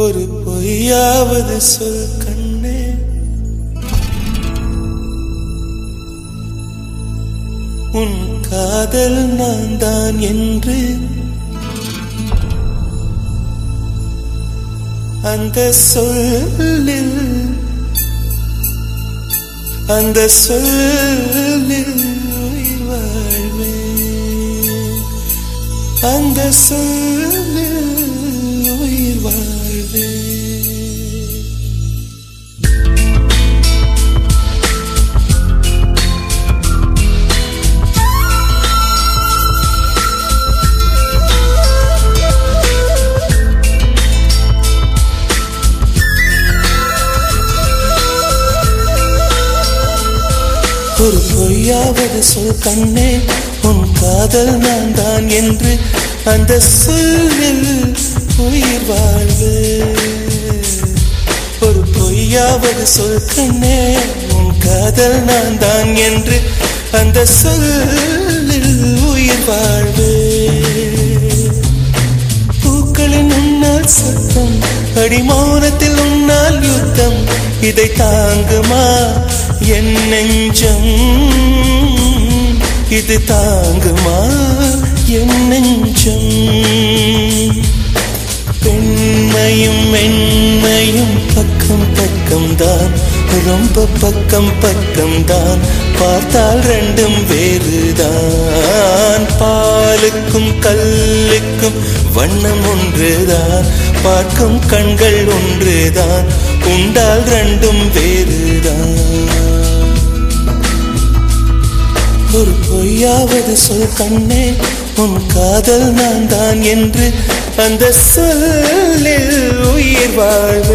ஒரு பொய்யாவது சொல் கண்ணே. உன் காதல் நான் தான் என்று அந்த சொல்லில் அந்த சொல்லில் உயிர் வாழ்வே அந்த சொல்லில் உயிர் வாழ் பொய்யாவது சொல் கண்ணே உன் காதல் நான் தான் என்று அந்த சொல்லில் உயிர் வாழ்வு. ஒரு பொய்யாவது சொல் கண்ணே உன் காதல் நான் தான் என்று அந்த சொல்லில் உயிர் வாழ்வு. பூக்களின் உன்னால் சத்தம் அடிமௌனத்தில் உன்னால் யுத்தம் இதை தாங்குமா என் நெஞ்சம்? இது தாங்குமா? என் நெஞ்சம். பெண்மையும் மென்மையும் பக்கம் பக்கம் தான் ரொம்ப பக்கம் பக்கம் தான் பார்த்தால் ரெண்டும் வேறுதான். பாலுக்கும் கல்லுக்கும் வண்ணம் ஒன்றுதான். பார்க்கும் கண்கள் ஒன்றுதான். உண்டால் ரெண்டும் வேறு ஒரு பொய்யாவது சொல் கண்ணே உன் காதல் நான் தான் என்று அந்த சொல்லில் உயிர் வாழ்வே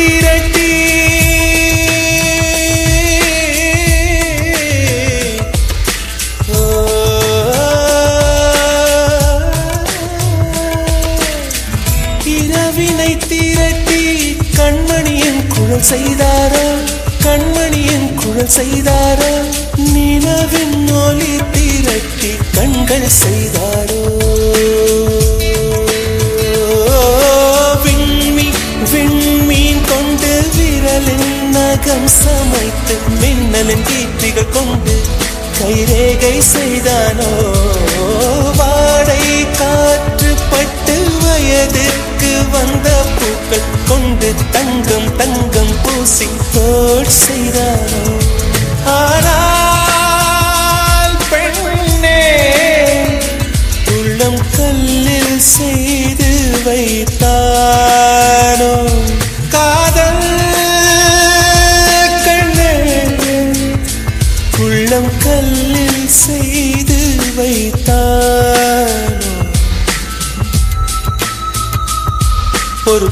திரட்டி. இரவினை திரட்டி கண்மணியின் குழல் செய்தாரா? கண்மணியின் குழல் செய்தாரா? நிலவின் ஒளி திரட்டி கண்கள் செய்தாரோ? நகம் சமைத்து மின்னலின் கீற்றிகள் கொண்டு கைரேகை செய்தானோ? வாடை காற்று பட்டு வயதுக்கு வந்த பூக்கள் கொண்டு தங்கம் தங்கம் பூசி தோல் செய்தான்?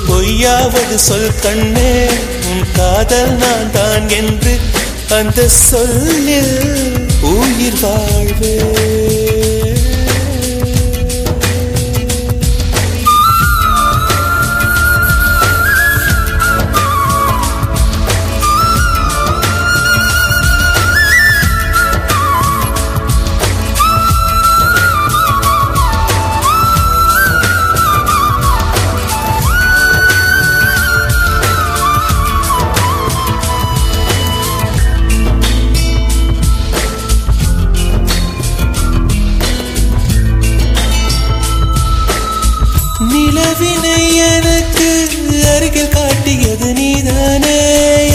பொய்யாவது சொல் கண்ணே உன் காதல் நான் தான் என்று அந்த சொல்லில் உயிர் வாழ்வே. நிலவினை எனக்கு அருகில் காட்டியது நீதானே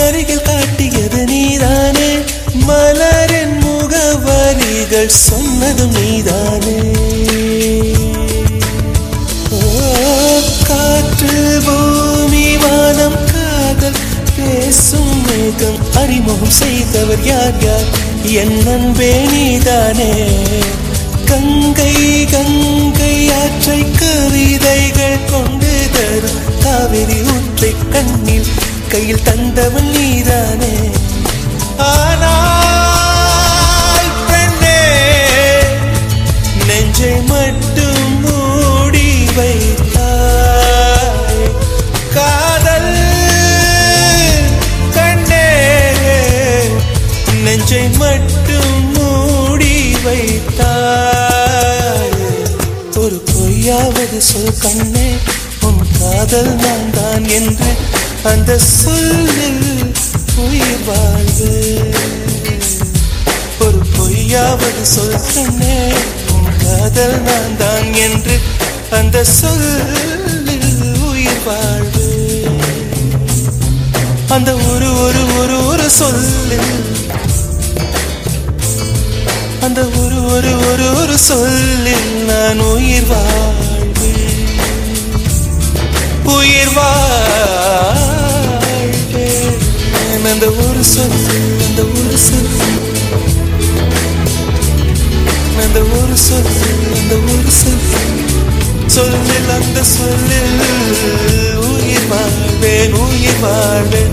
அருகில் காட்டியது நீதானே. மலரின் முகவரிகள் சொன்னதும் நீதானே. காற்று பூமி வானம் காதல் பேசும் மேகம் அறிமுகம் செய்தவர் யார் யார்? என் அன்பே நீதானே. கங்கை கங்கை கவியாற்றை கவிதைகள் கொண்டு தரும் காவிரி ஊற்றை கண்ணில் கையில் தந்தவன் நீதானே. ஆனால் பெண்ணே நெஞ்சை மட்டும் மூடி வைத்தாய். காதல் கண்ணே நெஞ்சை மட்டும் சொல் கண்ணே உன் காதல் நான் தான் என்று அந்த சொல்லில் உயிர் வாழ்வு. ஒரு பொய்யாவது சொல் கண்ணே உன் காதல் நான் தான் என்று அந்த சொல்லில் உயிர் வாழ்வு. அந்த ஒரு ஒரு ஒரு ஒரு சொல்லில் அந்த ஒரு ஒரு ஒரு ஒரு சொல்லில் நான் உயிர் வாழ் உயிர் வாழ்வேன். அந்த ஒரு சொல் அந்த ஒரு சொல். அந்த ஒரு சொல் அந்த ஒரு சொல். சொல்லில் அந்த சொல்லில் உயிர் வாழ்வேன் உயிர் வாழ்வேன்.